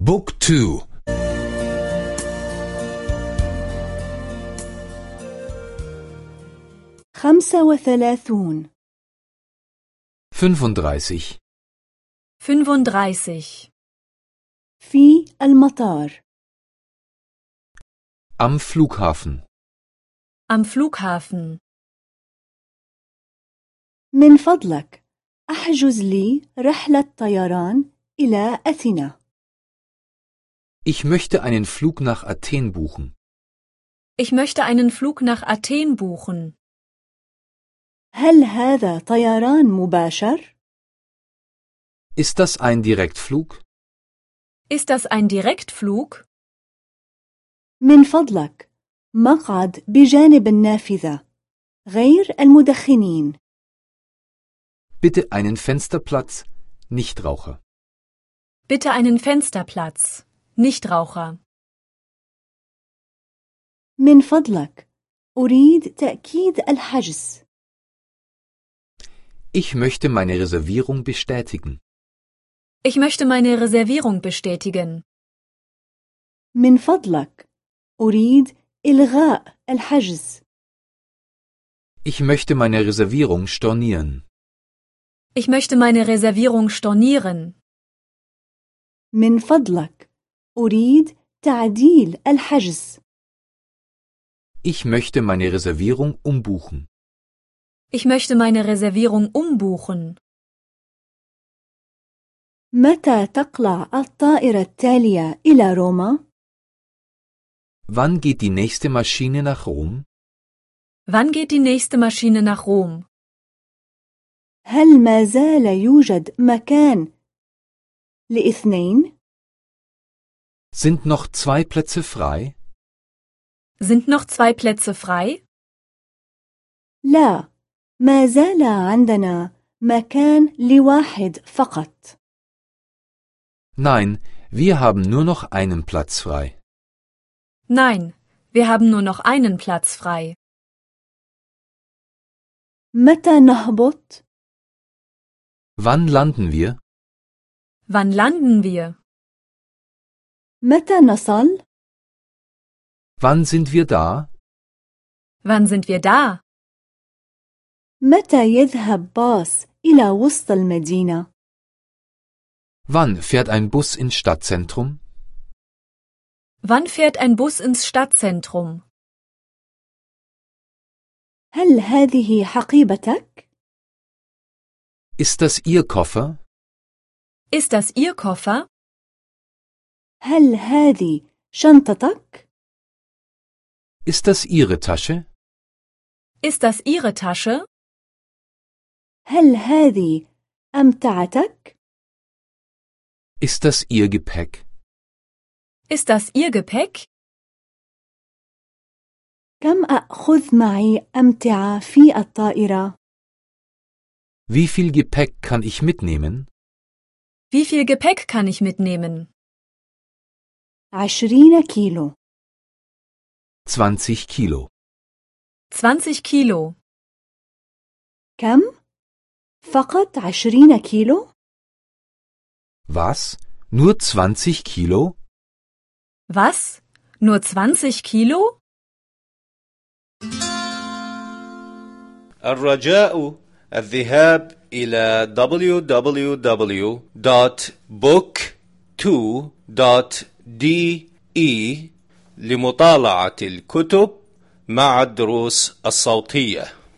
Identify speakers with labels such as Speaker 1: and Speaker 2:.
Speaker 1: بوك تو.
Speaker 2: خمسة وثلاثون.
Speaker 1: 35
Speaker 3: 35.
Speaker 2: في المطار.
Speaker 1: Am Flughafen.
Speaker 3: Am Flughafen.
Speaker 2: من فضلك. أحجز لي رحلة طيران إلى أثينا.
Speaker 1: Ich möchte einen Flug nach Athen buchen.
Speaker 3: Ich möchte einen Flug nach Athen buchen.
Speaker 2: هل هذا طيران مباشر؟
Speaker 1: Ist das ein Direktflug?
Speaker 3: Ist das ein Direktflug?
Speaker 2: من فضلك مقعد بجانب النافذة غير المدخنين
Speaker 1: Bitte einen Fensterplatz, Nichtraucher.
Speaker 3: Bitte einen Fensterplatz. Nichtraucher.
Speaker 2: من فضلك أريد تأكيد الحجز
Speaker 1: Ich möchte meine Reservierung bestätigen.
Speaker 3: Ich möchte meine Reservierung bestätigen.
Speaker 2: من فضلك أريد إلغاء الحجز
Speaker 1: Ich möchte meine Reservierung stornieren.
Speaker 3: Ich möchte meine Reservierung stornieren.
Speaker 2: من فضلك أريد تعديل الحجز
Speaker 1: Ich möchte meine Reservierung umbuchen.
Speaker 3: Ich möchte meine Reservierung umbuchen.
Speaker 2: متى تقلع الطائرة التالية إلى روما؟
Speaker 1: Wann geht die nächste Maschine nach Rom?
Speaker 3: Wann geht die nächste Maschine nach Rom?
Speaker 2: هل ما زال يوجد مكان لاثنين؟
Speaker 1: Sind noch zwei Plätze frei?
Speaker 3: Sind noch zwei Plätze frei?
Speaker 2: لا ما زال عندنا مكان لواحد فقط
Speaker 1: Nein, wir haben nur noch einen Platz frei.
Speaker 3: Nein, wir haben nur noch einen Platz frei.
Speaker 2: متى نهبط؟
Speaker 1: Wann landen wir?
Speaker 3: Wann landen wir?
Speaker 2: متى نصل؟
Speaker 1: Wann sind wir da?
Speaker 3: Wann sind wir da?
Speaker 2: متى يذهب باص إلى وسط المدينة؟
Speaker 1: Wann fährt ein Bus ins Stadtzentrum?
Speaker 3: Wann fährt ein Bus ins Stadtzentrum?
Speaker 2: هل هذه حقيبتك؟
Speaker 1: Ist das Ihr Koffer?
Speaker 3: Ist das Ihr Koffer?
Speaker 2: هل هذه شنطتك؟
Speaker 1: Ist das Ihre Tasche?
Speaker 3: Ist das Ihre Tasche?
Speaker 2: هل هذه أمتعتك؟
Speaker 1: Ist das Ihr Gepäck?
Speaker 3: Ist das Ihr Gepäck?
Speaker 2: كم أخذ معي أمتعة في الطائرة؟
Speaker 1: Wie viel Gepäck kann ich mitnehmen?
Speaker 3: Wie viel Gepäck kann ich mitnehmen?
Speaker 2: عشرين كيلو
Speaker 1: 20 Kilo.
Speaker 3: 20 Kilo.
Speaker 2: كم؟ فقط عشرين كيلو؟
Speaker 1: Was? Nur 20 Kilo?
Speaker 3: Was? Nur 20 Kilo?
Speaker 4: الرجاء الذهاب إلى www.book2.de لمطالعة الكتب مع الدروس الصوتية.